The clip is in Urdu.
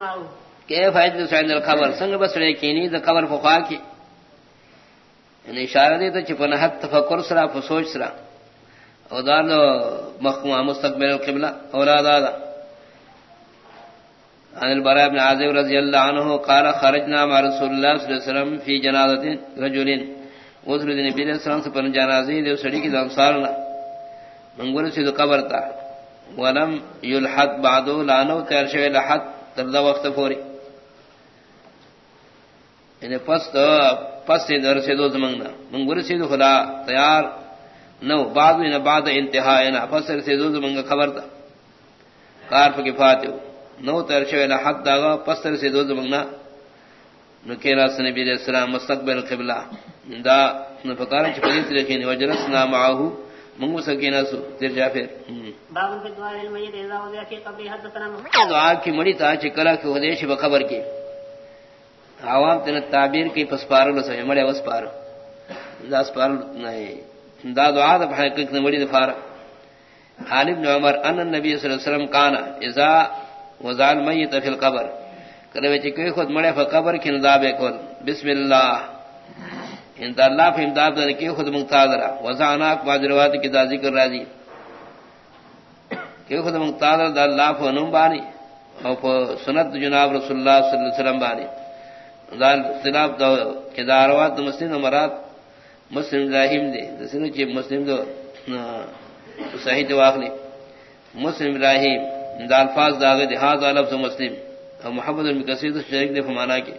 کہ فائدہ سعید الخبر سنگ بس رے کینی دا خبر فخوا کی. یعنی اشارہ دے تو چپن حد تفکر سرا فسوچ سرا. او دار دو مخموع مستقبل القبلہ. اولاد آدھا عن البراء بن عازب رضی اللہ عنہ قال خرجنا مع رسول اللہ صلی اللہ علیہ وسلم فی جنازت رجلین. وزر دین نبی علیہ السلام سے پر جنازی دے سڑی کی انصارنا منگول سے دو قبر تا. ولم یلحد بعدو لانو تیر شوی لحد تردہ وقت فوری یعنی پس تو پس سے در سے دو زمانگنا منگور سے دو خدا تیار. نو بعد میں بعد انتہا ہے نا پس سے دو زمانگا خبر تھا کار پکی فاتے ہو نو تیر شوی لحد داغا پس سے دو زمانگنا نو کیرا سنبی علیہ السلام مستقبل قبلہ. دا نفکارا چی پدیت لکھینی وجلسنا معاہو. منگو سو تیر دعا کی مڑی تا چکلا کی ودیش بخبر کی عوام تن تعبیر کی پسپارل مڑے وس پار دا نہیں دا دعا دا حقیقت مڑی دفار ابن عمر ان النبي صلی اللہ علیہ وسلم کان اذا فی القبر. کرے وچ کوئی خود مڑے فقبر کی ندا بے بسم اللہ ان اللہ فی امداد نے کی خود مقتدر وضعنا بعض روایت کی دا ذکر راضی کہ خود مقتدر دا اللہ فنم بانی او سنت جناب رسول اللہ صلی اللہ علیہ وسلم بانی. دال خلاف دا کہ داروات مسلم مراد مسلم ابراہیم دے. دسنو چی مسلم دو صحیح تو واخلی مسلم ابراہیم دا الفاظ دا گئے ہاں دا لفظ مسلم. اور محمد المکسید شریک دے فمانا کی.